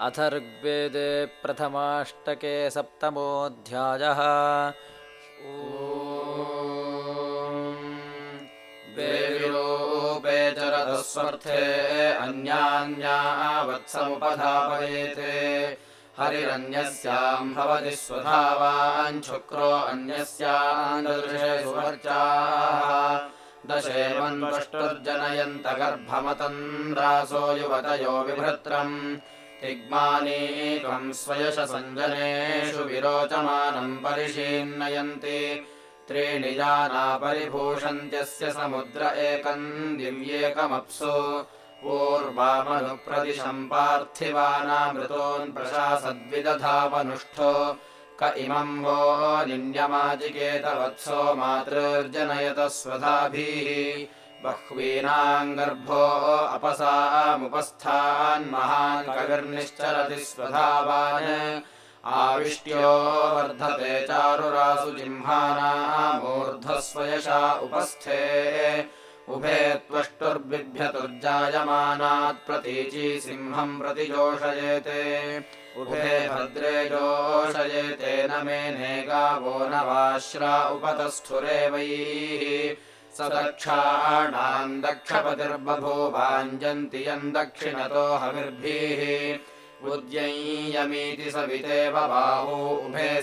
अथर्ग्वेदे प्रथमाष्टके सप्तमोऽध्यायः। वेविरूपेचरतस्वर्थे अन्यान्यावत्समुपधापयेते। हरिरन्यस्याम् भवति स्वधावाञ्छुक्रो अन्यस्यान्दृशे सुवर्चाः दशेवन्वष्टुर्जनयन्तगर्भमतन्द्रासो युवतयो विभृत्रम् तिग्मानीकम् स्वयशसञ्जनेषु विरोचमानम् परिशीर्णयन्ति। त्रीणि परिभूषन्त्यस्य समुद्र एकम् दिव्येकमप्सु। पूर्वामनुप्रदिशम् पार्थिवानामृतोन् प्रशासद्विदधावनुष्ठो। क इमम् वो निन्यमाजिकेतवत्सो मातृर्जनयत स्वधाभिः बह्वीनाम् गर्भो अपसामुपस्थान्महान् कविर्निश्चरति स्वधावान्। आविष्ट्यो वर्धते चारुरासु जिह्मानामूर्ध्वस्वयशा उपस्थे। उभे त्वष्टुर्बिभ्यतुर्जायमानात् प्रतीची सिंहम् प्रतिजोषयेते। उभे भद्रे जोषयेते न वाश्रा उपतस्थुरेवैः स दक्षाणाम् दक्षपतिर्बभूवाञ्जन्ति यम् दक्षिणतो हविर्भिः। उद्यञ्यमीति सवितेव बाहू उभे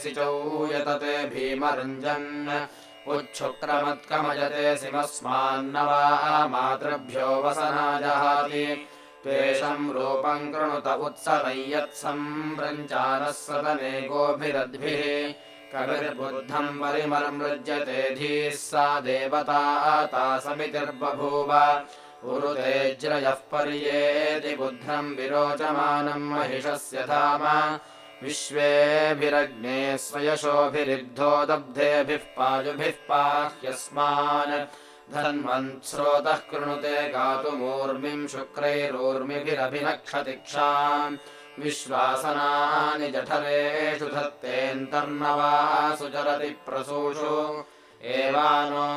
यतते भीमरञ्जन्। उच्छुक्रमत्कमजते सिमस्मान्न वा मातृभ्यो वसनाजहाति त्वेषम् रूपम् कृणुत उत्सरय्यत्सम्रञ्चानः सदने गोभिरद्भिः कविर्बुद्धम् परिमर्मृज्यते धीः सा देवता तासमितिर्बभूव उरुतेज्रयः पर्येति बुद्धम् विरोचमानम् महिषस्य धाम। विश्वेभिरग्ने स्वयशोभिरिग्धो दब्धेभिः पायुभिः पाह्यस्मान्। धन्वन्स्रोतः कृणुते गातुमूर्मिम् शुक्रैरूर्मिभिरभिनक्षतिक्षाम् विश्वासनानि जठरेषु धत्तेऽन्तर्नवासु चरति प्रसूषु। एवानो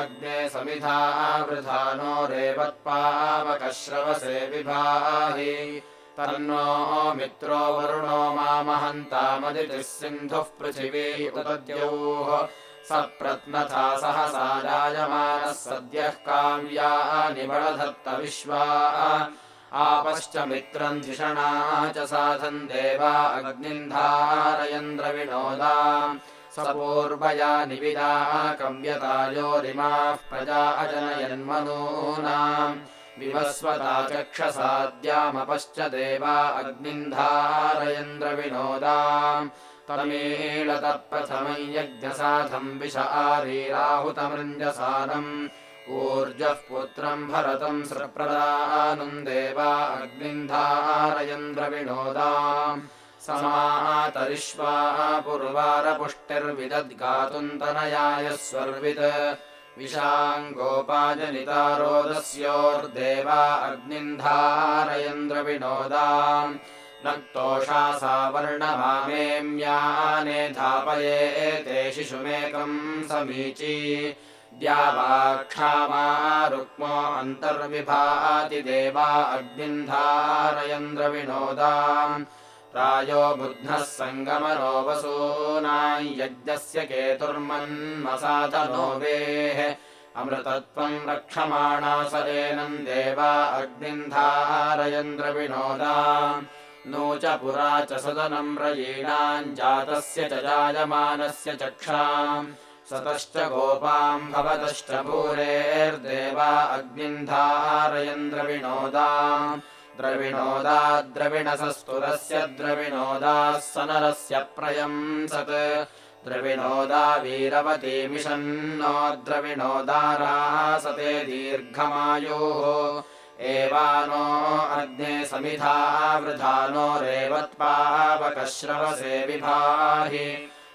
अग्ने समिधा वृधानो रेवत्पावकश्रवसे विभाहि। तन्नो मित्रो वरुणो मामहन्तामदितिः सिन्धुः पृथिवी उपद्यौः स प्रत्नथा सहसा जायमानः सद्यः काव्यानि बलधत्त आपश्च मित्रम् धिषणा च साधन् देवा अग्निन्धारयन्द्रविनोदा स पूर्वया निविदा कव्यतायोरिमाः प्रजा अजनयन्मनूनाम्। विवस्वता चक्षसाद्यामपश्च देवा अग्निन्धारयन्द्रविनोदा तमीळतप्रथमम् यज्ञसाधम् विश आरीराहुतमृञ्जसानम् ऊर्जः पुत्रम् भरतम् सप्रदानुम् देवा अग्निन्धारयन्द्रविनोदा समातरिष्वा पुर्वारपुष्टिर्विदद्गातुम् तनयाय स्वर्वित् विशाङ्गोपाजनितारोदस्योर्देवा अग्निन्धारयन्द्रविनोदा नक्तोषा सा वर्णमामेम्याने धापयेते शिशुमेकम् समीची द्यावाक्षामा रुक्मो अन्तर्विभाति देवा अग्निन्धारयन्द्रविनोदा प्रायो बुध्नः सङ्गमनो वसूनाम् यज्ञस्य केतुर्मन्मसातनोवेः अमृतत्वम् रक्षमाणा सरेनम् देवा अग्निन्धारयन्द्रविनोदा नो च पुरा च सदनम् रयीणाम् जातस्य च जायमानस्य चक्षाम् सतश्च गोपाम् भवतश्च भूरेर्देवा अग्निन्धारयन्द्रविनोदा द्रविणोदा द्रविणसस्तुरस्य द्रविणोदाः सनरस्य प्रयम् सत् द्रविणोदा वीरवतीमिषन्नो द्रविणोदारासते दीर्घमायोः। एवानो अग्ने समिधा वृधानो रेवत्पावकश्रवसे विभाहि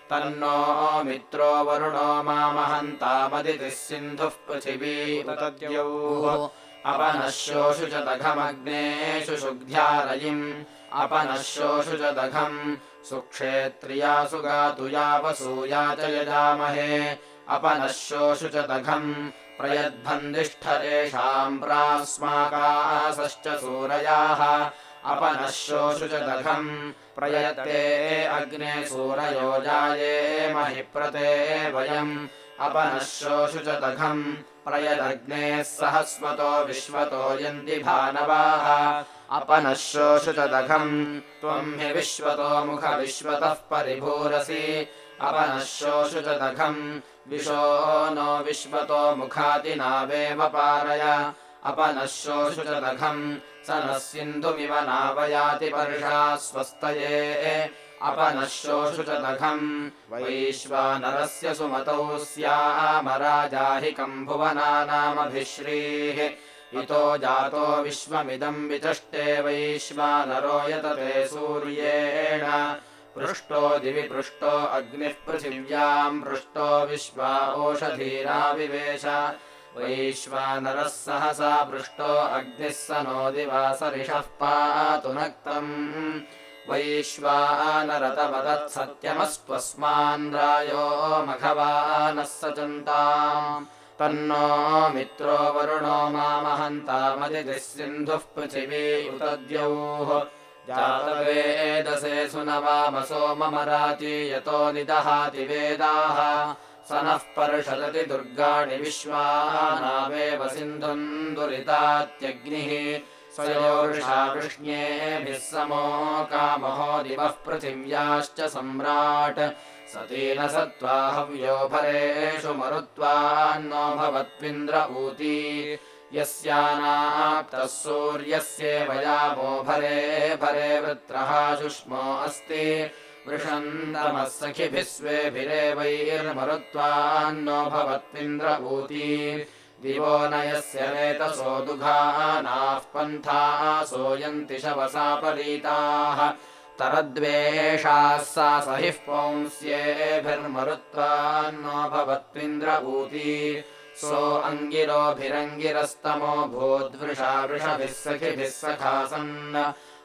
तन्नो मित्रो वरुणो मामहन्तामदितिः सिन्धुः पृथिवी तद्यौः अपनः शोषु च दघमग्नेषु शुग्ध्यारयिम्। अपनः शोषु च दघम्। सुक्षेत्रियासु गातु यावसूया च यजामहे। अपनः शोषु च दघम्। प्रयद्भन्दिष्ठ एषाम् प्रास्माकासश्च सूरयाः अपनश्योषु च दघम् प्रयते अग्ने महिप्रते वयम्। अपनश्योषु च दघम् प्रयदग्नेः सहस्वतो विश्वतो यन्ति भानवाः। अपनश्योषु च दघम् त्वम् हि विश्वतो मुख विश्वतः परिभूरसि। अपनश्योषु च दघम् विशो नो विश्वतो मुखातिनावेव पारय। अपनश्योषु च दघम् स नः सिन्धुमिव नावयाति पर्षा स्वस्तये। अपनश्योषु च दघम्। वैश्वानरस्य सुमतौ स्यामराजाहिकम् भुवनानामभिश्रीः इतो जातो विश्वमिदम् विचष्टे वैश्वानरो यतते सूर्येण। पृष्टो दिवि पृष्टो अग्निः पृथिव्याम् पृष्टो विश्वा ओषधीराविवेश वैश्वानरः सहसा पृष्टो अग्निः स नो दिवासरिषः पातु नक्तम्। वैश्वानरतवदत्सत्यमस्त्वस्मान् रायो मघवानः सचन्ताम् तन्नो मित्रो वरुणो मामहन्तामदितिः सिन्धुः पृथिवी उतद्यौः। जातवेदसे सुनवामसो ममराति यतो निदहाति वेदाः स नः पर्षदति दुर्गाणि विश्वानावेव सिन्धुम् दुरितात्यग्निः। स्वयोषा वृष्ण्येभिः समो कामहो दिवः पृथिव्याश्च सम्राट्। सतेन सत्त्वा हव्यो भरेषु मरुत्वान्नो भवत्विन्द्र ऊती। यस्यानाप्तः सूर्यस्येव यामो भरे भरे वृत्रः शुष्मो अस्ति वृषन्तमः सखिभिः स्वेभिरेवैर्मरुत्वान्नो भवत्विन्द्र ऊती दिवो न यस्य नेतसो दुघानाः पन्थाः सोयन्ति शवसापरीताः तरद्वेषाः सा सहिः पुंस्येभिर्मरुत्वान्नो भवत्विन्द्र ऊती सो अङ्गिरोभिरङ्गिरस्तमो भूद्वृषा वृषभिः सखिभिः सखासन्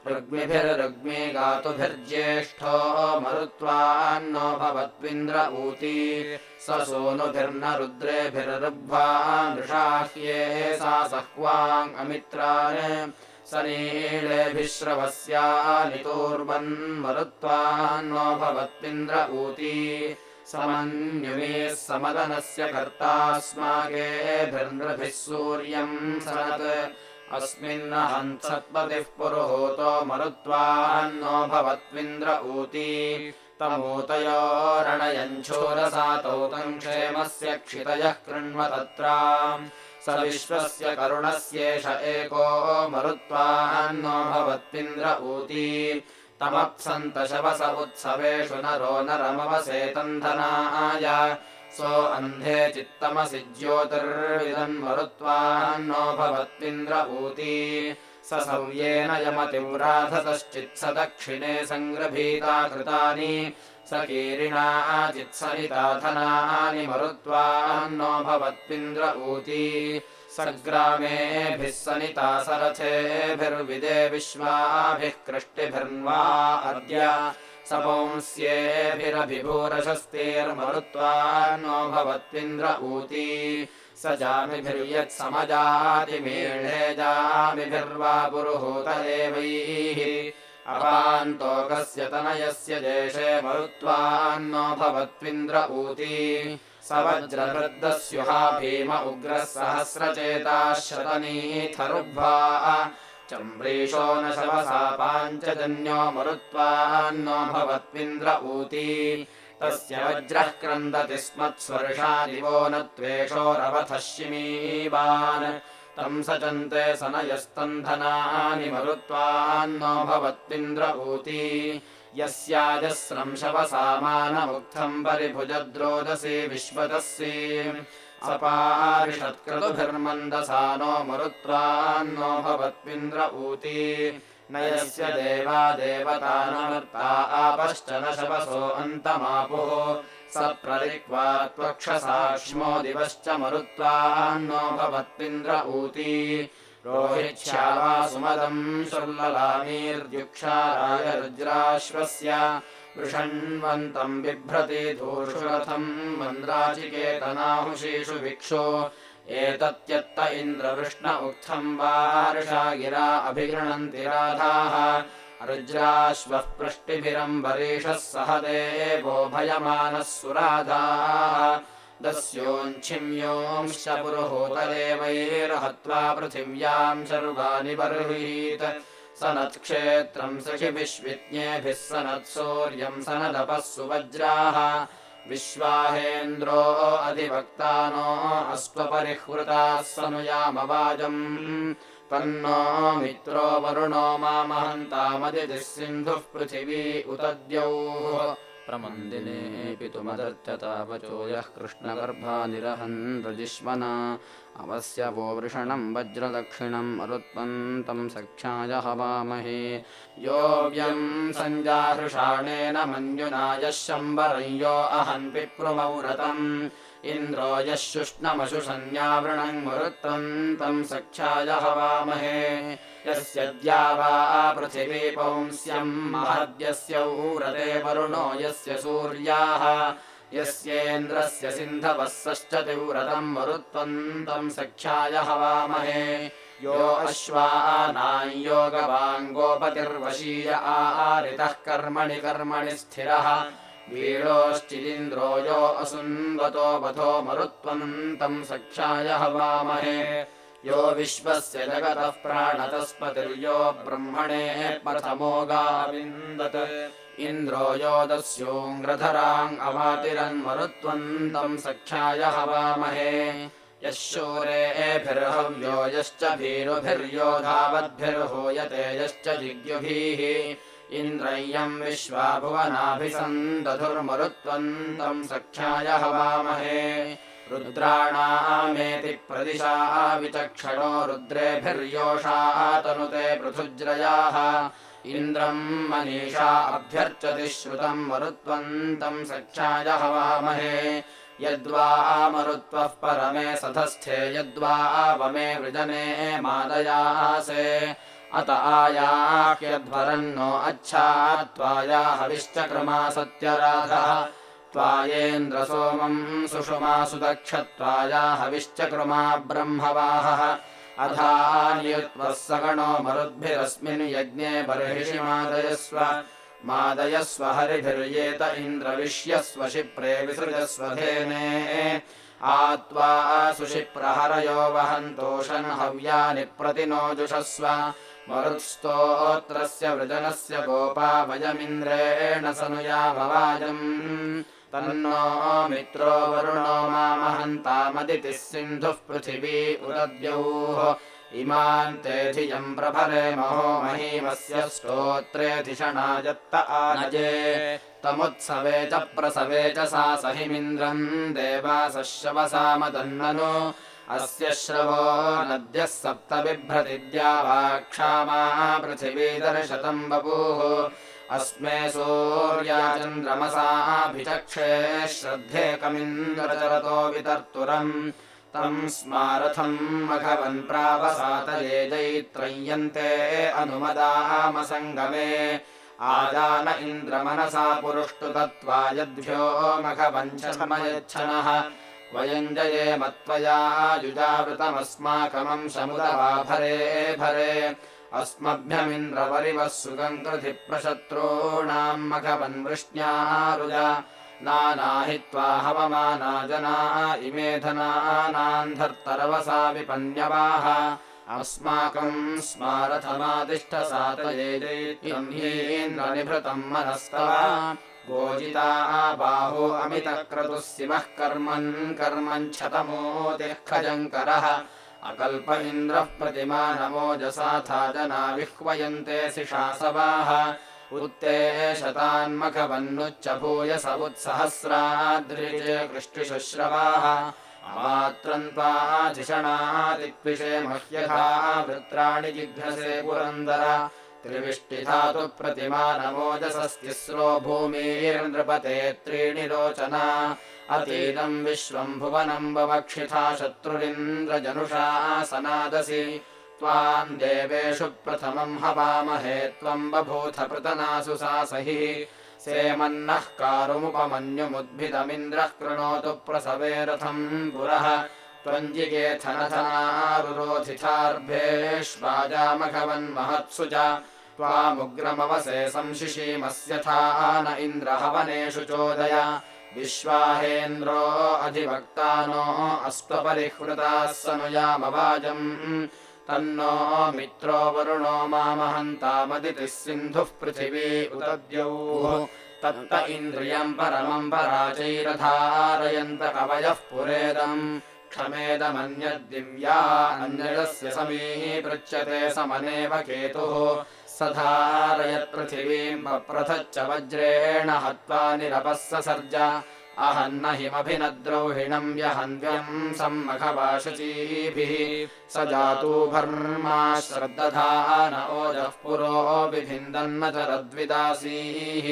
ऋग्मिभिर्ऋग्मी गातुभिर्ज्येष्ठो मरुत्वान्नो भवत्विन्द्र ऊती। स सोनुभिर्न रुद्रेभिर्ऋग्भा नृषाह्ये सा सह्वाङ्गमित्रान् स नीळेभिश्रवस्यानितोर्वन्मरुत्वान्नो भवत्विन्द्र ऊती। समन्युमेः समदनस्य कर्तास्माकेभिर्नृभिः सूर्यम् सरत् अस्मिन्न हंसत्पतिः पुरुहूतो मरुत्वान्नो भवत्विन्द्र ऊती। तमूतयोरणयञ्छूरसातौ तम् क्षेमस्य क्षितयः कृण्व तत्रा स विश्वस्य करुणस्येष एको मरुत्वान्नो भवत्विन्द्र ऊती। तमप्सन्त शवस उत्सवेषु नरो नरमवसेतन्धनाय सो अन्धे चित्तमसि ज्योतिर्विदन्मरुत्वान्नो भवत्विन्द्र ऊती। स सव्येन यमतिव्राधतश्चित्स दक्षिणे सङ्ग्रभीता कृतानि। स कीरिणा चित्सरिताधनानि मरुत्वान्नो भवत्विन्द्र ऊती। स ग्रामेभिः सनिता सरथेभिर्विदे विश्वाभिः कृष्टिभिर्वा अद्य स पुंस्येभिरभिभूरशस्तेर्मरुत्वान्नो भवत्विन्द्र ऊती। स जामिभिर्यत्समजातिमीळे जामिभिर्वा पुरुहूत एवैः अपान्तोकस्य तनयस्य देशे मरुत्वान्नो भवत्विन्द्र ऊती। स वज्रवृद्धस्युहा भीम उग्रः सहस्रचेताः शतनीथरुग्भा चम्रीशो न शवसा पाञ्चजन्यो मरुत्वान्नो भवत्विन्द्र ऊती। तस्य वज्रः क्रन्दति स्मत्स्वर्षा दिवो न त्वेषोरवथः शिमीवान्। तम् सचन्ते सनयस्तन्धनानि मरुत्वान्नो भवत्विन्द्र ऊती। यस्याजस्रम् शवसामानमुक्थम् परिभुजद्रोदसी विश्वतस्सी सपारिषत्क्रतुभिर्मन्दसानो मरुत्वान्नो भवत्विन्द्र ऊती। न यस्य देवा देवतानमर्ता आपश्च न शवसो अन्तमापुः। स प्ररिक्वा त्वक्षसाक्ष्मो दिवश्च मरुत्वान्नो भवत्विन्द्र ऊती। रोहिच्छ्यावा सुमदम् शुर्ललामीर्द्युक्षाराय रुद्राश्वस्य बिभ्रति धूषुरथम् मन्द्राचिकेतनाहुषीषु भिक्षो। एतत्यत्त इन्द्रवृष्ण उक्थम् वार्षा गिरा अभिगृणन्ति राधाः। रुज्राश्वः पृष्टिभिरम्बरीषः सह देवो भयमानः सुराधाः। दस्योञ्छिम्योंश्च पुरुहूतदेवैर्हत्वा पृथिव्याम् शर्वाणि बर्हीत् सनत्क्षेत्रम् सखिविश्विज्ञेभिः सनत्सूर्यम् सनदपः सुवज्राः। विश्वाहेन्द्रो अधिवक्तानो अस्त्वपरिहृताः सनुयामवाजम्। तन्नो मित्रो वरुणो मामहन्तामदितिः सिन्धुः पृथिवी उतद्यौः प्रमन्दिने तुमदत्यतावचो यः कृष्णगर्भानिरहन् रजिष्मना। अवस्य वो वृषणम् वज्रदक्षिणम् मरुत्वन्तम् सख्याय हवामहे। योऽव्यम् सञ्जाहृषाणेन मञ्जुना यः शम्बरम् यो अहन् विप्रुमौरतम् इन्द्रो यः शुष्णमशुषन्यावृणम् मरुत्वन्तम् सख्याय हवामहे यस्य द्यावा पृथिवी पौंस्यम् महद्यस्य ऊरते वरुणो यस्य सूर्याः। यस्येन्द्रस्य सिन्धवः तीव्रतम् मरुत्वन्तम् सख्याय हवामहे यो अश्वानाम् योगवाङ्गोपतिर्वशीय आरितः कर्मणि कर्मणि स्थिरः वीरोश्चिदिन्द्रो यो असुन्वतो वधो मरुत्वन्तम् सख्याय हवामहे। यो विश्वस्य जगतः प्राणतस्पतिर्यो ब्रह्मणे प्रथमो गाविन्दत् इन्द्रो यो दस्योङ्ग्रधराम् अवातिरन्मरुत्वन्तम् सख्याय हवामहे। यः शूरेभिर्हव्यो यश्च भीरुभिर्यो धावद्भिर्हूयते यश्च जिज्ञुभिः इन्द्रय्यम् विश्वा भुवनाभिसन्दधुर्मरुत्वन्तम् सख्याय हवामहे। रुद्राणामेति प्रदिशा विचक्षणो रुद्रेभिर्योषा तनुते पृथुज्रयाः। इन्द्रम् मनीषा अभ्यर्चति श्रुतम् मरुत्वन्तम् सख्याय हवामहे। यद्वा मरुत्वः परमे सधस्थे यद्वा वमे वृजने मादयासे अत आयाह्यध्वरन्नो अच्छा त्वाया हविश्चक्रमा सत्यराधः। त्वायेन्द्र सोमम् सुषुमा सुदक्षत्वाया हविश्चक्रमा ब्रह्मवाहः। अधान्युत्वः सगणो मरुद्भिरस्मिन् यज्ञे बर्हिषि मादयस्व। मादयस्व हरिभिर्येत इन्द्रविष्यस्व शिप्रे विसृजस्वधेने आत्वा सुशिप्रहरयो वहन्तोषन् हव्यानि प्रतिनोजुषस्व मरुत्स्तोत्रस्य वृजनस्य गोपा वयमिन्द्रेण सनुयामवाजम् तन्नो मित्रो वरुणो मामहन्तामदितिः सिन्धुः पृथिवी उदद्यौः। इमान् ते धियम् प्रभरे महो महीमस्य स्तोत्रेऽधिषणायत्त आनजे। तमुत्सवे च प्रसवे च सा सहिमिन्द्रम्। देवासः शवसामदन्ननु अस्य श्रवो नद्यः सप्त बिभ्रतिद्या वा क्षामा पृथिवीदर्शतम् बभूः। अस्मे सूर्या चन्द्रमसाभिचक्षे श्रद्धे कमिन्द्रचरतो वितर्तुरम्। तम् स्मारथम् मघवन् प्रावसातये जैत्रय्यन्ते अनुमदामसङ्गमे। आजान इन्द्रमनसा पुरुष्टु दत्त्वा यद्भ्यो मघवञ्चमयच्छनः वयम् जयेमत्वया युजावृतमस्माकमम् समुदवा भरे। भरे अस्मभ्यमिन्द्रपरिवः सुगम् कृधि प्रशत्रूणाम् मघवन्वृष्ण्यारुज नानाहित्वा हवमाना जना इमे धनानाम् धर्तरवसा विपन्यवाः अस्माकम् स्मारथमादिष्टसातयेन्द्रनिभृतम् मनस्तव गोजिता बाहो अमितक्रतुः सिमः कर्मन् कर्मम् क्षतमोदिः खजङ्करः। अकल्प इन्द्रः प्रतिमानमोजसाथा जना विह्वयन्ते सिषासवाः उत्ते शतान्मखवन्नुच्च भूयस उत्सहस्राद्रिजे कृष्टिशुश्रवाः अमात्रम् त्वाधिषणादिक्विषे मह्यथा वृत्राणि जिघ्नसे पुरन्दर त्रिविष्टिधातु प्रतिमानमोजसस्तिस्रो भूमिर्नृपते त्रीणि रोचना अतीतम् विश्वम् भुवनम् ववक्षिथा शत्रुरिन्द्रजनुषा सनादसि त्वाम् देवेषु प्रथमम् हवामहे त्वम् बभूथ पृतनासु सासहि सेमन्नः कारुमुपमन्युमुद्भिदमिन्द्रः कृणोतु प्रसवे रथम् पुरः त्वञ्जिकेथनथनारुरोधिथार्भेष्वाजामघवन्महत्सु च त्वामुग्रमवसे संशिशीमस्यथा न इन्द्रहवनेषु चोदय। विश्वाहेन्द्रो अधिभक्तानो अस्त्वपरिहृताः सनुयामवाजम् तन्नो मित्रो वरुणो मामहन्तामदितिः सिन्धुः पृथिवी उदद्यौः तत्त इन्द्रियम् परमम् पराचैरधारयन्त कवयः पुरेदम् क्षमेदमन्यद्दिव्या अन्यस्य समी पृच्छ्यते समनेव केतुः। स धारयत्पृथिवीम् पप्रथच्च वज्रेण हत्वा निरपः सर्ज। अहन्न हिमभिनद्रौहिणम् यहन्व्यम् सम्मखवाशचीभिः स जातूभर्मा श्रद्दधान ओजः पुरो विभिन्दन्न चरद्विदासीः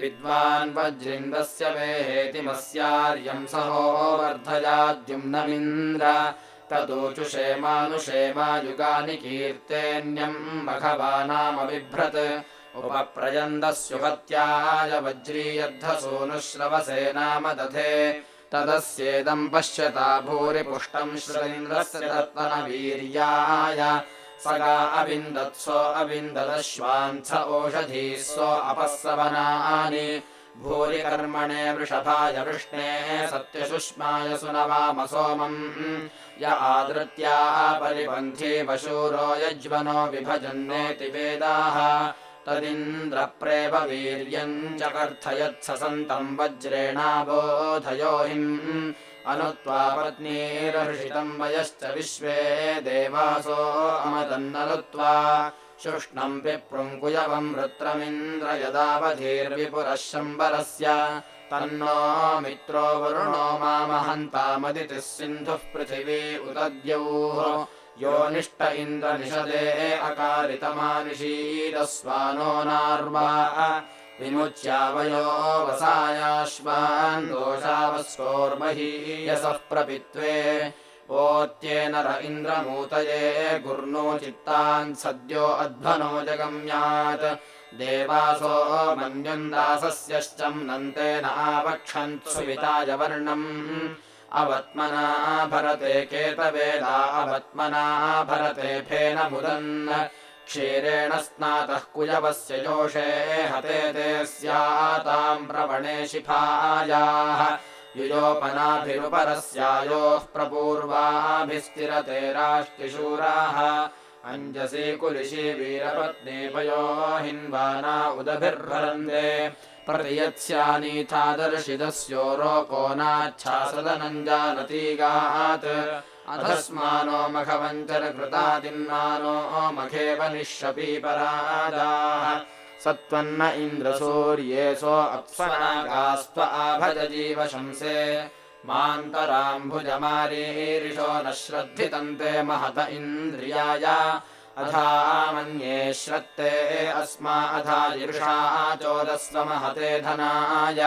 विद्वान् वज्रिन्दस्य वेहेतिमस्यार्यम् सहो वर्धयाद्युम्नमिन्द्र तदोचुषे मानुषेमायुगानि कीर्तेऽन्यम् मघवानामबिभ्रत् उपप्रयन्दस्युहत्याय वज्रीयद्धसूनुश्रवसे नाम दधे। तदस्येदम् पश्यता भूरिपुष्टम् श्रीन्द्रस्य रत्नवीर्याय सगा अविन्दत्सो अविन्ददश्वान्थ ओषधीः सो अपःसवनानि भूरि कर्मणे वृषभाय वृष्णे सत्यशुष्माय सुनवामसोमम् य आदृत्या परिपन्थी पशूरो यज्वनो विभजन्नेति वेदाः। तदिन्द्रप्रेव वीर्यम् चकर्थयत्स सन्तम् वज्रेणाबोधयोहिम् अनुत्वा पत्नीरहृषितम् वयश्च विश्वे देवासो अमदन्नलुत्वा शुष्णम् विप्रुङ्कुयवम् वृत्रमिन्द्र यदावधीर्विपुरः शम्बरस्य। तन्नो मित्रो वरुणो मामहन्तामदितिः सिन्धुः पृथिवी उदद्यौः। यो निष्ट इन्द्रनिषदे अकारितमानिषीदस्वानो नार्वा विमुच्यावयो वसायाश्वान् दोषावस्कोर्महीयसः प्रपित्वे। ओत्येन र इन्द्रमूतये गुर्नो चित्तान् सद्यो अध्वनो जगम्यात्। देवासो मन्युन्दासस्यश्चम् नन्तेन आवक्षन्तुविताय वर्णम्। अवत्मना भरते केतवेदा अवत्मना भरते फेन मुदन् क्षीरेण स्नातः कुयवस्य योषे हते ते स्याताम् प्रवणे शिफायाः। युयोपनाभिरुपरस्यायोः प्रपूर्वाभिस्तिरते राष्ट्रिशूराः अञ्जसि कुलिशि वीरपत्नीपयो हिन्वाना उदभिर्भरन्ते प्रतियत्स्यानीथादर्शिदस्योरोको नाच्छासदनञ्जानतीगात् अधस्मानो मघवञ्चरकृतादिन्मानो मघेव निःशपीपरादाः सत्त्वन्न इन्द्रसूर्येसो अप्सनागास्त्व आभज जीवशंसे मान्तराम्भुजमारीरिषो न श्रद्धितन्ते महत इन्द्रियाय। अथा मन्ये श्रत्ते अस्मा अधा ईर्षा चोदस्व महते धनाय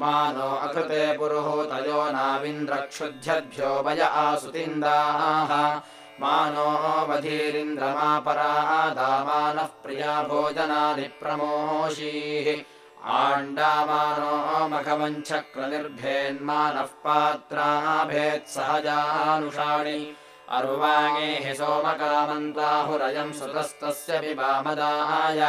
मानो अकृते पुरुहूतयो नाविन्द्रक्षुध्यद्भ्यो वय आसुतिन्दाः। मानो वधीरिन्द्रमापरादामानः प्रिया भोजनानि प्रमोषीः आण्डामानो मघवञ्चक्रनिर्भेन्मानः पात्राभेत्सहजानुषाणि। अर्वाङेः सोमकामन्ताहुरयम् सुतस्तस्य विवामदाय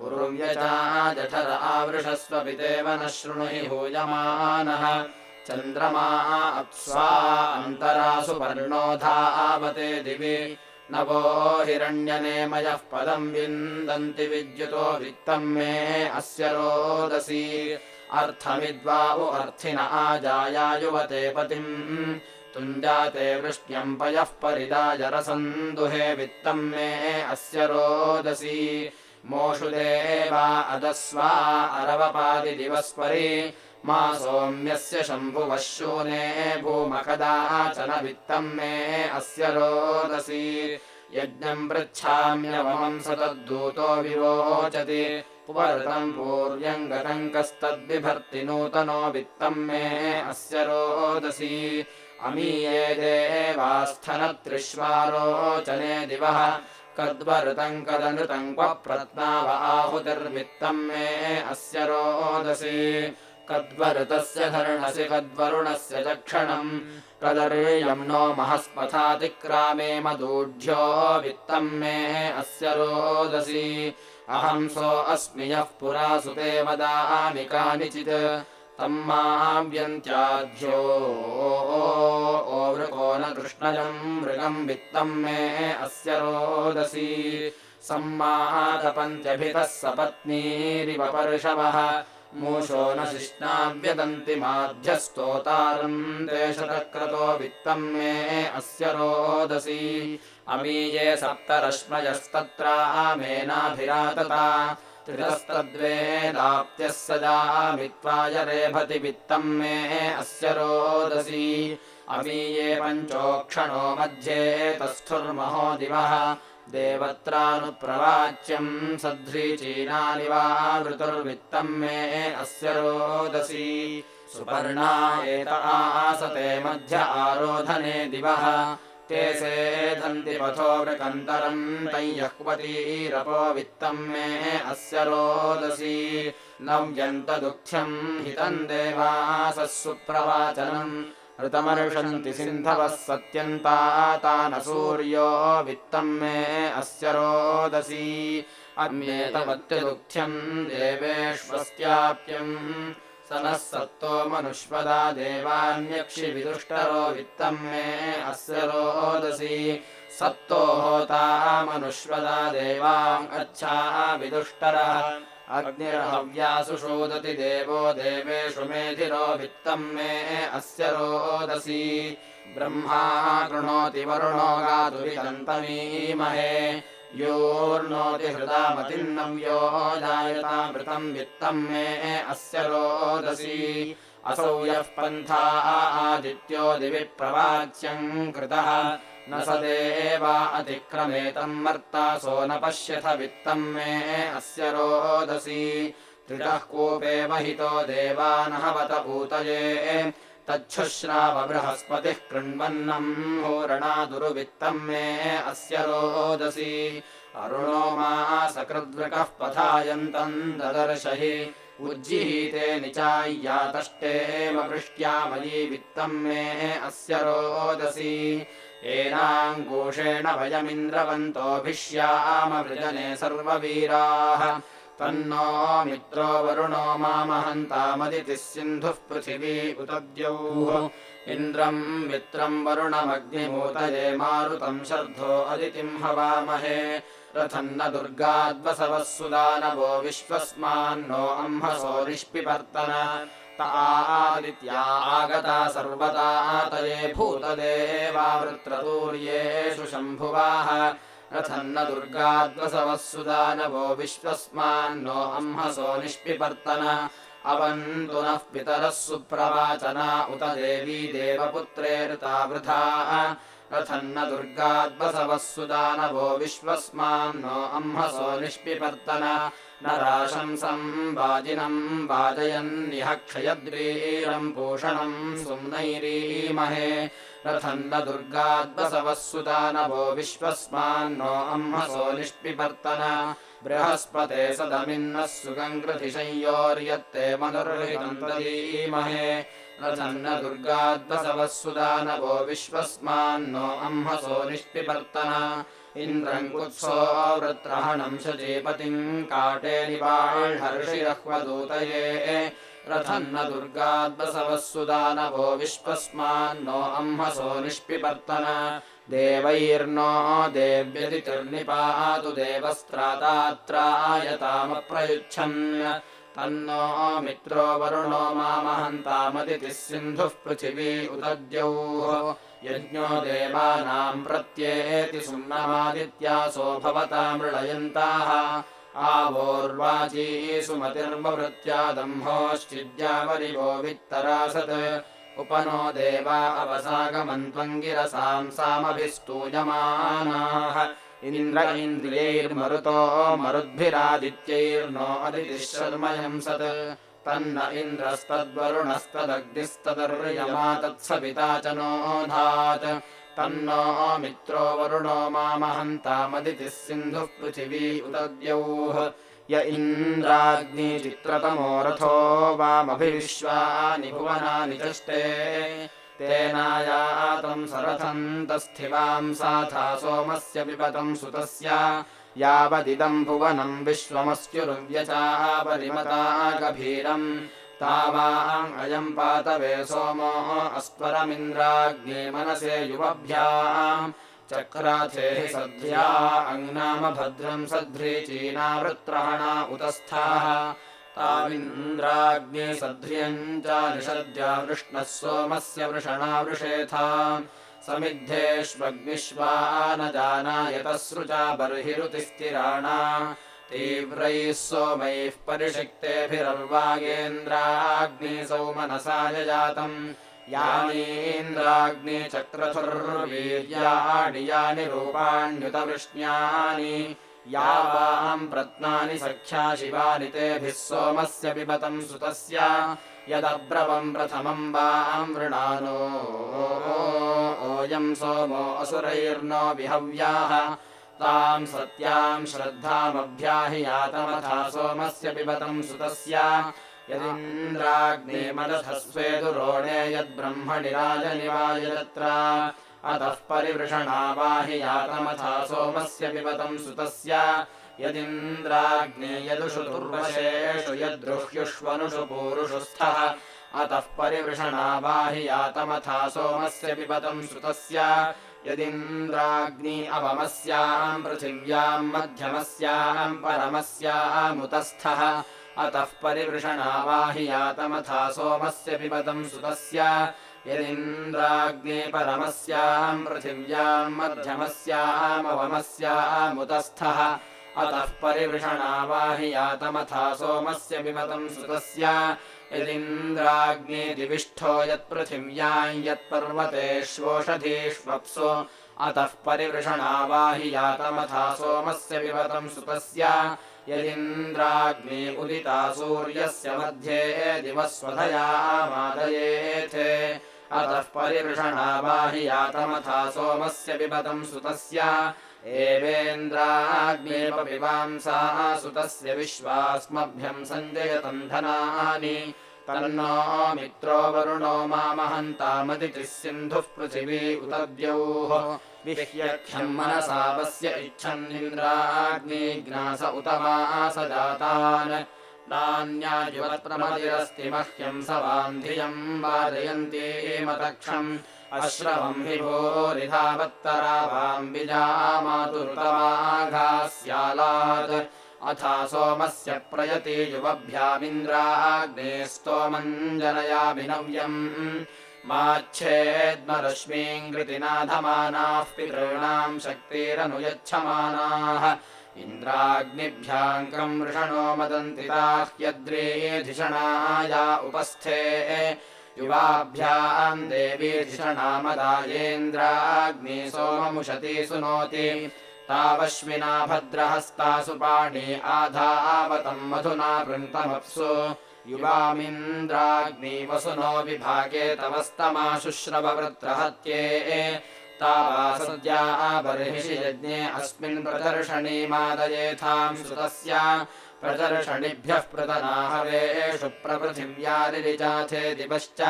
उर्व्यचा जठर आवृषस्व पितेव न शृणुहि भूयमानः। चन्द्रमा अप्स्वा अन्तरासु पर्णोधावते दिवि। नवो हिरण्यनेमयः पदम् विन्दन्ति विद्युतो वित्तम् मे अस्य रोदसी। अर्थमिद्वा अर्थिन आजायायुवते पतिम्। तुञ्जाते वृष्ट्यम् पयः परिदाय रसन्दुहे वित्तम् मे अस्य रोदसी मोषु देवा अदस्वा अरवपादिदिवस्परि मा सोम्यस्य शम्भुवः शूने भूमकदाचन वित्तम् मे अस्य रोदसी। यज्ञम् पृच्छाम्यवमम् स तद्दूतो विवोचति। पुवरतम् पूर्यम् गतम् कस्तद्बिभर्ति नूतनो वित्तम् मे अस्य रोदसी। अमीये देवास्थनत्रिष्वारोचने दिवः कद्वरुतम् कदनृतम् क्व प्रत्नाव आहुतिर्वित्तम् मे अस्य रोदसी। कद्वरुतस्य धर्णसि कद्वरुणस्य चक्षणम् कदर्यम् नो महस्मथातिक्रामे मदूढ्यो वित्तम् मे अस्य रोदसी। अहम् सो अस्मि यः पुरा सुते वदामि कानिचित् तम् माव्यन्त्याध्यो ओवृको न कृष्णजम् मृगम् वित्तम् मे अस्य रोदसी। सम्मादपन्त्यभितः सपत्नीरिव पर्षवः। मूषो न शिष्णाव्यदन्ति माध्यस्तोतारम् देशतक्रतो वित्तम् मे अस्य रोदसी। अमीये सप्तरश्मयस्तत्रामेनाभिरातता त्रितस्तद्वेदाप्त्यः सजामित्वाय रेभति वित्तम् मे अस्य रोदसी। अमीये पञ्चोक्षणो मध्ये तस्थुर्महो दिवः। देवत्रानुप्रवाच्यम् सध्रीचीनानि वा ऋतुर्वित्तम् मे अस्य रोदसी। सुपर्णा एत आसते मध्य आरोधने दिवः ते सेधन्ति पथो वृकन्तरम् तय्यह्वतीरपो वित्तम् मे अस्य रोदसी। नव्यन्तदुःख्यम् हितम् देवासः सुप्रवाचनम् ऋतमर्षन्ति सिन्धवः सत्यन्तातान सूर्यो वित्तम् मे अस्य रोदसी। अन्येतवत्यदुःख्यम् देवेष्वस्त्याप्यम् स नः सत्तो मनुष्पदा देवान्यक्षिविदुष्टरो वित्तम् मे अस्य रोदसी सत्तो होता मनुष्वदा देवाम् अच्छा विदुष्टरः। अग्निर्हव्यासु शोदति देवो देवेषु मेधिरो वित्तम् मे अस्य रोदसी ब्रह्मा कृणोति वरुणो गातुरिदन्तमीमहे योर्नोति हृदामतिन्नव्यो जायतामृतम् वित्तम् मे अस्य रोदसी। असौ यः पन्था आदित्यो दिवि प्रवाच्यम् कृतः। न स देवा अतिक्रमेतम् मर्तासो न पश्यथ वित्तम् मे अस्य रोदसी। त्रितः कूपे महितो देवानहवत ऊतये तच्छुश्राव बृहस्पतिः कृण्वन्नम् होरणादुरुवित्तम् मे अस्य रोदसी। अरुणो मा सकृद्वृकः पथायन्तम् ददर्श हि उज्जिहीते निचाय्यातष्टेम वृष्ट्यामयी वित्तम् मे अस्य रोदसी। एनाङ्कोषेण वयमिन्द्रवन्तोऽभिष्यामवृजने सर्ववीराः तन्नो मित्रो वरुणो मामहन्तामदितिः सिन्धुः पृथिवी उतद्यौः। इन्द्रम् मित्रम् वरुणमग्निमूतये मारुतम् शर्धो अदितिम् हवामहे। रथम् न दुर्गाद्वसवः सुदानवो विश्वस्मान्नो अह्मसो निष्पिपर्तन आदित्या आगता सर्वदा तये भूतदेवावृत्रतूर्येषु शम्भुवाः रथम् न दुर्गाद्वसवः सुदानवो विश्वस्मान्नो अह्मसो निष्पिपर्तन अवन्तु नः पितरः सुप्रवाचना उत देवी देवपुत्रेरुता वृथा। रथम् न दुर्गाद्वसवः सुदानवो विश्वस्मान्नो अह्मसो निष्पिपर्तन न राशंसम् वाजिनम् वाजयन्निह क्षयद्वीरम् पूषणम् सुम्नैरीमहे। रथम् न दुर्गाद्वसवः सुदानवो विश्वस्मान्नो अह्मसो निष्पिपर्तन बृहस्पते सदमिन्नः सुगङ्कृतिशय्योर्यत्ते मनुर्हितन्तरीमहे रथम् न दुर्गाद्वसवः सुदानवो विश्वस्मान्नो अह्मसो निष्पिपर्तन इन्द्रम् कुत्सो वृत्रहणम् शचीपतिम् काटे निवाह्हर्षिरह्वदूतये रथम् न दुर्गाद्वसवः सुदानवो विश्वस्मान्नो अह्मसो निष्पिपर्तन देवैर्नो देव्यतिर्निपातु देवस्त्रातात्रायतामप्रयुच्छन्। तन्नो मित्रो वरुणो मामहन्तामदितिः सिन्धुः पृथिवी उदद्यौः यज्ञो देवानाम् प्रत्येति सुम्नमादित्यासो भवता मृळयन्ताः। आवोर्वाची सुमतिर्ववृत्त्या दम्भोश्चिद्यावरिवो वित्तरासत्। उपनो देवा अवसागमन्त्वम् गिरसाम् सामभिस्तूयमानाः। इन्द्र इन्द्रियैर्मरुतो मरुद्भिरादित्यैर्नो अदितिः शर्मयम् सत् तन्न इन्द्रस्तद्वरुणस्तदग्निस्तदर्यमा तत्सविता च नोधात् तन्नो मित्रो वरुणो मामहन्तामदितिः सिन्धुः पृथिवी उदद्यौः। य इन्द्राग्निचित्रतमो रथो वामभिविश्वानि भुवनानि चष्टे। तेनायातम् सरथन्तस्थिवाम् साथा सोमस्य पिबतम् सुतस्य यावदिदम् भुवनम् विश्वमस्युरुव्यचापरिमता गभीरम् तावाम् अयम् पातवे सोमो अस्त्वरमिन्द्राग्ने मनसे युवभ्याम् चक्राथे सध्या अङ्नाम भद्रम् सध्रीचीनावृत्रहणा उतस्थाः ताविन्द्राग्ने सध्र्यम् च निषद्या वृष्णः सोमस्य वृषणा वृषेथा जानायतसृचा बर्हिरुतिस्थिराणा। तीव्रैः सोमैः परिषिक्तेभिरर्वागेन्द्राग्निसौ मनसाय जातम् यानीन्द्राग्नि चक्रथुर्वीर्याणि यानि रूपाण्युतवृष्ण्यानि। यावाम् प्रत्नानि सख्या शिवानि तेभिः सोमस्य पिबतम् सुतस्य यदब्रवम् प्रथमम् वाम् वृणानो। ओयम् सोमो असुरैर्नो विहव्याः। ताम् सत्याम् श्रद्धामभ्याहि यातमथा सोमस्य पिबतम् सुतस्य। यदिन्द्राग्ने मनसस्वेदुरोणे यद्ब्रह्मणि राजनिवायत्र अतः परिवृषणावाहि यातमथा सोमस्य पिबतम् सुतस्य यदिन्द्राग्ने यदुषु दुर्वशेषु यद्रुह्युष्वनुषु पूरुषु स्थः अतः परिवृषणावाहि यातमथा सोमस्य पिबतम् सुतस्य। यदिन्द्राग्नि अवमस्याम् पृथिव्याम् मध्यमस्याम् परमस्यामुतस्थः अतः परिवृषणावाहि यातमथा सोमस्य पिबतम् सुतस्य। यदिन्द्राग्ने परमस्याम् पृथिव्याम् मध्यमस्यामवमस्यामुतस्थः अतः परिवृषणावाहि यातमथा सोमस्य पिबतम् सुतस्य। यदिन्द्राग्ने दिविष्ठो यत्पृथिव्याम् यत्पर्वतेष्वोषधीष्वप्सु अतः परिवृषणावाहि यातमथा सोमस्य पिबतम् सुतस्य। यदिन्द्राग्ने उदिता सूर्यस्य मध्ये दिवस्वधया मादयेथे अतः परिवृषणावाहि यातमथा सोमस्य पिबतम् सुतस्य एवेन्द्राग्नेपपिबांसा सुतस्य विश्वास्मभ्यम् सञ्जयतम् धनानि। तन्नो मित्रो वरुणो मामहन्तामदितिः सिन्धुः पृथिवी उतद्यौः। विह्यख्यम् मनसावस्य इच्छन्निन्द्राग्निग्नास उत मास जातान्। नान्यायुवत्प्रमतिरस्ति मह्यम् स वान्धियम् वादयन्तीमतक्षम् अश्रवम् हि विजामातुरुतमाघास्यालात् अथा सोमस्य प्रयति युवभ्यामिन्द्राग्ने स्तोमम् जनयाभिनव्यम् माच्छेद्मरश्मीङ्कृतिनाधमानाः पितॄणाम् शक्तिरनुयच्छमानाः इन्द्राग्निभ्याङ्कम् वृषणो मदन्तिताह्यद्रेधिषणाया उपस्थे युवाभ्याम् देवीधिषणामदायेन्द्राग्नि सोममुशति सुनोति। तावश्विना भद्रहस्तासु पाणि आधावतम् मधुना वृन्तमप्सु। युवामिन्द्राग्नि वसुनो विभागे तवस्तमाशुश्रववृत्रहत्ये तावा सद्या बर्हिषि यज्ञे अस्मिन् प्रदर्शनीमादयेथाम् सुतस्य प्रदर्शनिभ्यः प्रतनाहवेषु प्रपृथिव्यादिरिजाथे दिवश्च।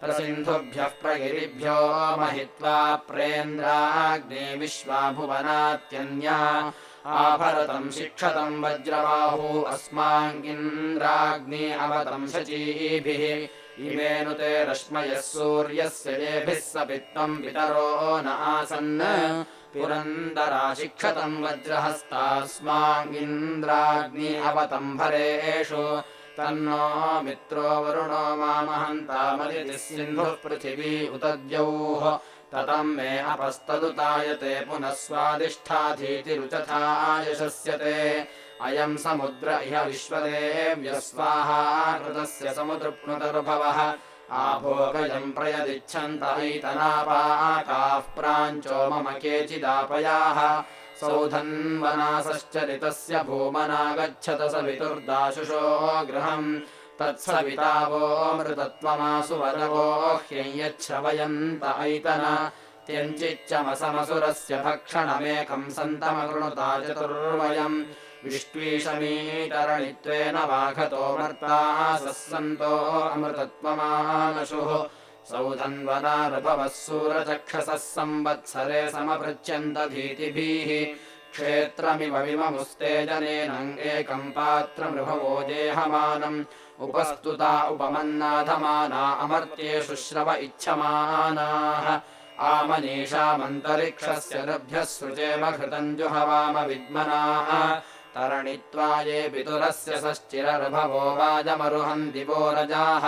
प्रसिन्धुभ्यः प्रगिरिभ्यो महित्वा प्रेन्द्राग्ने विश्वा भुवनात्यन्या आभरतम् शिक्षतम् वज्रबाहु अस्माङ्गिन्द्राग्नि अवतम् शचीभिः। इमेनुते रश्मयः सूर्यस्य येभिः सपित्वम् पितरो न आसन् पुरन्दरा शिक्षतम् वज्रहस्तास्माङ्गिन्द्राग्नि अवतम् भरेषु तन्नो मित्रो वरुणो मामहन्तामदितिः सिन्धुः पृथिवी उतद्यौः। ततम् मे अपस्तदुतायते पुनः स्वादिष्ठाधीतिरुचथा यशस्यते अयम् समुद्र इह विश्वदेव्यस्वाहा कृतस्य समुद्रप्नुतर्भवः आभोगयम् प्रयदिच्छन्त ऐतनापाकाः प्राञ्चो मम केचिदापयाः। सौधन्वनासश्चरितस्य भूमनागच्छत सवितुर्दाशुषो गृहम्। तत्सवितावोऽमृतत्वमासु वरवो ह्यञ्यच्छ वयन्त ऐतन त्यञ्चिच्चमसमसुरस्य भक्षणमेकम् सन्तमकृणुता चतुर्वयम् विष्ट्वीषमीतरणित्वेन वाघतो मर्तासः सन्तो अमृतत्वमानशुः। सौधन्वनानुभवः सूरचक्षसः संवत्सरे समपृच्छन्तधीतिभिः क्षेत्रमिव विममुस्तेजनेन एकम् पात्रमृभवो जेहमानम् उपस्तुता उपमन्नाधमाना अमर्त्येषु श्रव इच्छमानाः। आमनीषामन्तरिक्षस्य लभ्यः सृजेमघृतम् जुहवाम विद्मनाः तरणित्वा ये पितुरस्य सश्चिरर्भवो वाजमरुहम् दिवो रजाः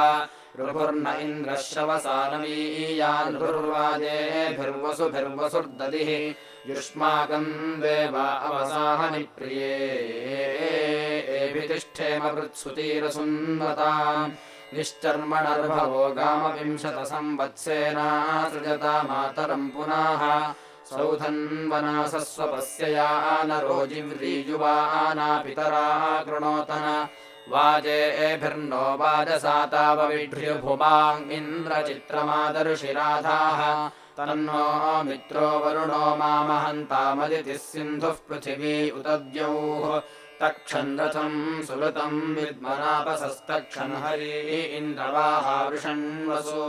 ऋभुर्न इन्द्रः शवसानवीयान्भुर्वाजेभिर्वसुभिर्वसुर्दधिः युष्माकम् देव अवसाहनि प्रिये। एभितिष्ठेमवृत्सुतीरसुन्वता निश्चर्मणर्भवो गामविंशतसंवत्सेना सृजता मातरम् पुनः या नरोजिव्रीयुवाना पितरा कृणोतन। वाजे एभिर्नो वाजसातावविभ्र्युभुमाङ्गिन्द्रचित्रमादर्शिराधाः तन्नो मित्रो वरुणो मामहन्तामदितिः सिन्धुः पृथिवी उतद्यौः। तक्षन् रथम् सुलतम् विद्मनापसस्तक्षन् हरी इन्द्रवाहावृषण्वसु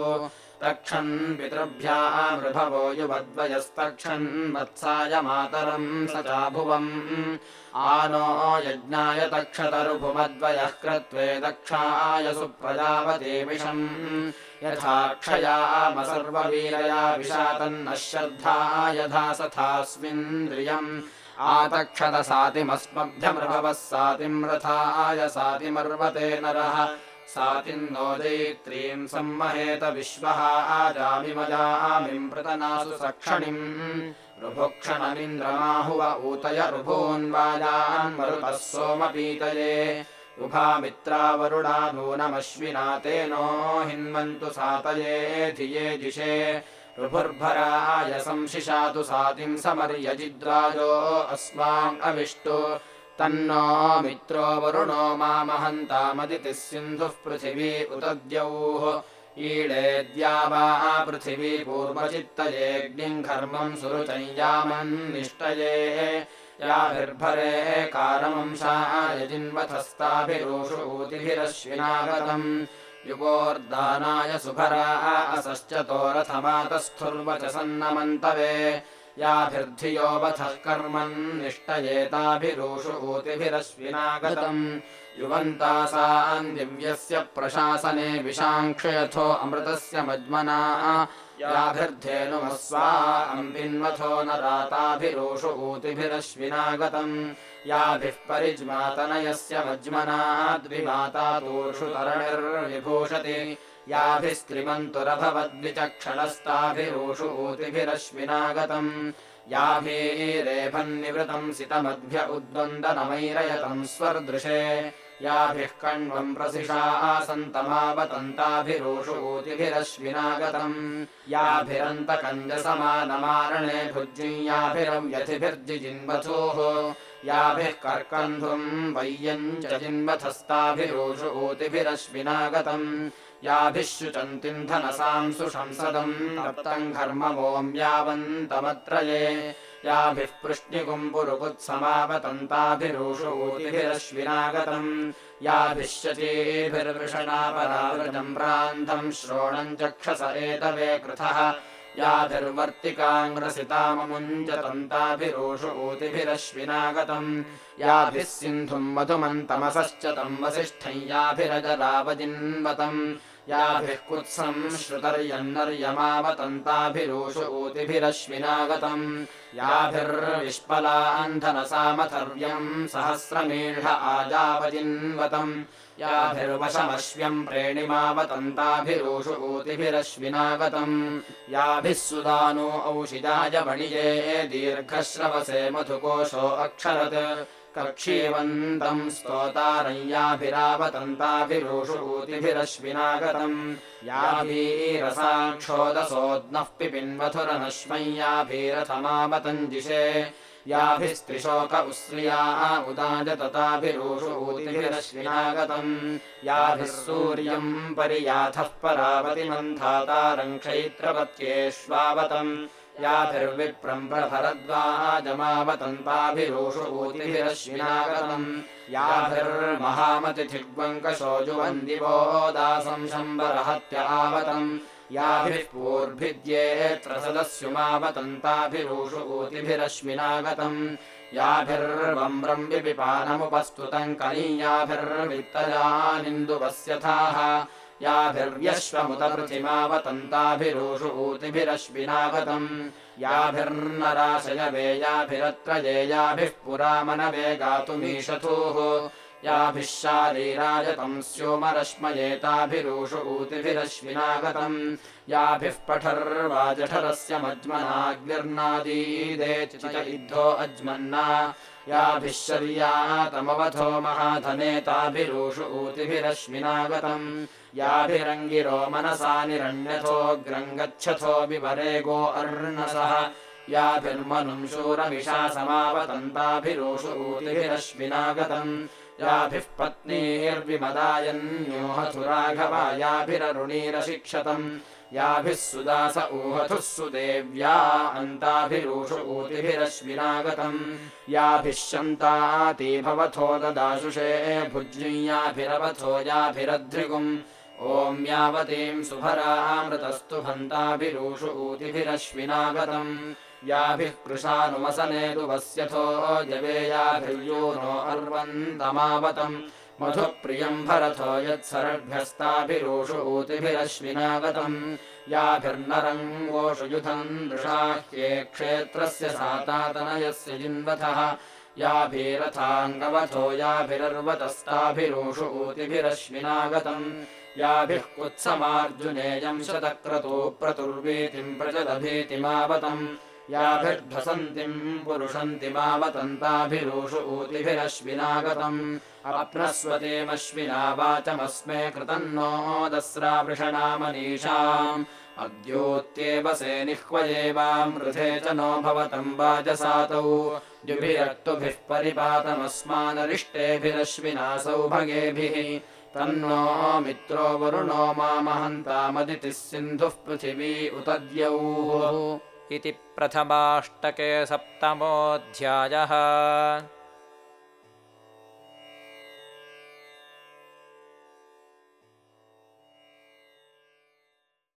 तक्षन् पितृभ्यामृभवो युवद्वयस्तक्षन् वत्साय मातरम् स चाभुवम्। आनो यज्ञाय तक्षतरुभुमद्वयः क्रत्वे दक्षाय सुप्रजापतिमिषम् यथा क्षयामसर्ववीरया विशातन्नः श्रद्धा यथा सथास्मिन्द्रियम् आतक्षतसातिमस्मभ्यमृभवः सातिम् रथाय सातिमर्वते नरः सातिन्नो जयित्रीम् सम्महेत विश्वः आजामिमजामिम् पृतनासु सक्षणिम् ऋभुक्षणमिन्द्रमाहुव ऊतय ऋभून्वाजान्मरुतः सोमपीतये। उभामित्रावरुणा नूनमश्विना तेनो हिन्वन्तु सातये धिये जिषे। ऋभुर्भराय संशिशातु सातिम् समर्यजिद्राजो अस्माम् अविष्टु तन्नो मित्रो वरुणो मामहन्तामदितिः सिन्धुः पृथिवी उतद्यौः। ईडेद्या वा पृथिवी पूर्वचित्तयेऽग्निम् घर्मम् सुरुचय्यामन्निष्टये याभिर्भरे कारमंशाय जिन्वथस्ताभिरोषु ऊतिभिरश्विनागतम्। युगोर्दानाय सुभरा असश्चतो रथमातस्थुर्वच सन्नमन्तवे याभिर्धियो वथः कर्मन्निष्टयेताभिरोषु ऊतिभिरश्विनागतम्। युवन्तासाम् दिव्यस्य प्रशासने विशाङ्क्षयथो अमृतस्य मज्मना। याभिर्धेनुमस्वा अम्बिन्वथो न राताभिरोषु ऊतिभिरश्विनागतम्। याभिः परिज्मातनयस्य मज्मना। द्विमाता तूर्षु तरणिर्विभूषति याभिस्त्रिमन्तुरभवद्विचक्षणस्ताभिरोषु ऊतिभिरश्विनागतम् याभिरेभन्निवृतम् सितमद्भ्य उद्वन्दनमैरयतम् स्वर्दृशे याभिः कण्वम् प्रसिषा आसन्तमावतन्ताभिरोषु ऊतिभिरश्विनागतम् याभिरन्तकञ्जसमानमारणे भुज्यियाभिरव्यथिभिर्जिजिन्वथोः याभिः कर्कन्धुम् वय्यम् च जिन्वथस्ताभिरोषु ऊतिभिरश्विनागतम् याभिः शुचन्तिन्धनसाम् सुशंसदम् तप्तम् घर्मवोम् यावन्तमत्रये याभिः पृष्णिकुम्पुरुकुत्समावतन्ताभिरोषु ऊतिभिरश्विनागतम् याभिः शचीभिर्वृषणापरावृजम् प्रान्तम् श्रोणम् चक्षस एतवे कृतः याभिर्वर्तिकाङ्ग्रसिताममुञ्जतन्ताभिरोषु ऊतिभिरश्विनागतम् याभिः सिन्धुम् मधुमन्तमसश्च तम् वसिष्ठम् याभिरजरावजिन्वतम् याभिः कुत्सम् श्रुतर्यन्नर्यमावतन्ताभिरोषु ऊतिभिरश्विनागतम्। याभिर्विष्पलान्धनसामथर्व्यम् सहस्रमीढ आजावजिन्वतम् याभिर्वशमश्व्यम् प्रेणिमावतन्ताभिरोषु ऊतिभिरश्विनागतम्। याभिः सुदानो औषिदाय वणिजे दीर्घश्रवसे मधुकोशो अक्षरत् कक्षीवन्तम् स्तोतारय्याभिरावतन्ताभिरोषु ऊतिभिरश्विनागतम् याभीरसाक्षोदसोऽनः पिपिन्वथुरनश्मय्याभीरथमावतञ्जिषे याभिस्त्रिशोक उस्रियाः उदाजतताभिरोषु ऊतिभिरश्विनागतम् याभिः सूर्यम् परियाथः परावतिमन्थातारम् क्षैत्रपत्येष्वावतम् याभिर्विप्रम् प्रभरद्वाजमावतन्ताभिरूषु ऊतिभिरश्विनागतम्। याभिर्महामतिथिग्वङ्कशोजुवन् दिवो दासम् शम्बरहत्य आवतम् याभिः पूर्भिद्येऽत्र सदस्युमावतन्ताभिरूषु ऊतिभिरश्विनागतम्। याभिर्वम्रम् विपिपानमुपस्तुतम् कनीयाभिर्वित्तजानिन्दुवस्यथाः याभिर्व्यश्वमुतपृथिमावतन्ताभिरूषु ऊतिभिरश्विनागतम् याभिर्नराशयवेयाभिरत्र येयाभिः पुरा मनवे गातुमीशथूः। याभिः शारीराजतम् स्योमरश्मयेताभिरूषु ऊतिभिरश्विनागतम् याभिः पठर्वाजठरस्य मज्मनाग्निर्नादीदेचित इद्धो अज्मन्ना याभिः शर्यातमवथो महाधनेताभिरूषु ऊतिभिरश्विनागतम् याभिरङ्गिरो मनसा निरण्यथोऽग्रम् अर्णसः। याभिर्मनुम् शूरमिषा समावतन्ताभिरूषु ऊतिभिरश्विनागतम् याभिः पत्नीर्विमदायन्योहथुराघवा याभिररुणीरशिक्षतम् याभिः सुदास ऊहथुः सुदेव्या अन्ताभिरूषु ऊतिभिरश्विनागतम् याभिः शन्ताती भवथो ददाशुषे भुज्युयाभिरवथो याभिरध्रिगुम् ॐ यावतीम् सुभरामृतस्तु भन्ताभिरूषु ऊतिभिरश्विनागतम् याभिः कृशानुमसनेतु वस्यथो जवेयाभिर्यूनो अर्वन्तमावतम् मधुप्रियम् भरथो यत्सर्भ्यस्ताभिरूषु ऊतिभिरश्विनागतम् याभिर्नरङ्गोषु युधम् दृशाह्ये क्षेत्रस्य सातातनयस्य जिन्वथः। याभिरथाङ्गवथो याभिरर्वतस्ताभिरूषु ऊतिभिरश्विनागतम् याभिः कुत्समार्जुनेयम् शतक्रतो प्रतुर्वीतिम् प्रजदभीतिमावतम् याभिर्भसन्तिम् पुरुषन्तिमावतन्ताभिरूषु ऊतिभिरश्विनागतम्। अप्नस्वतेमश्विना वाचमस्मे कृतम् नो दस्रावृषणामनीषाम्। अद्योत्येव सेनिह्वयेवामृथे च नो भवतम् वाजसातौ। द्युभिरक्तुभिः परिपातमस्मानरिष्टेभिरश्विना सौभगेभिः तन्नो मित्रो वरुणो मामहन्तामदितिः सिन्धुः पृथिवी उतद्यौः। इति प्रथमाष्टके सप्तमोऽध्यायः।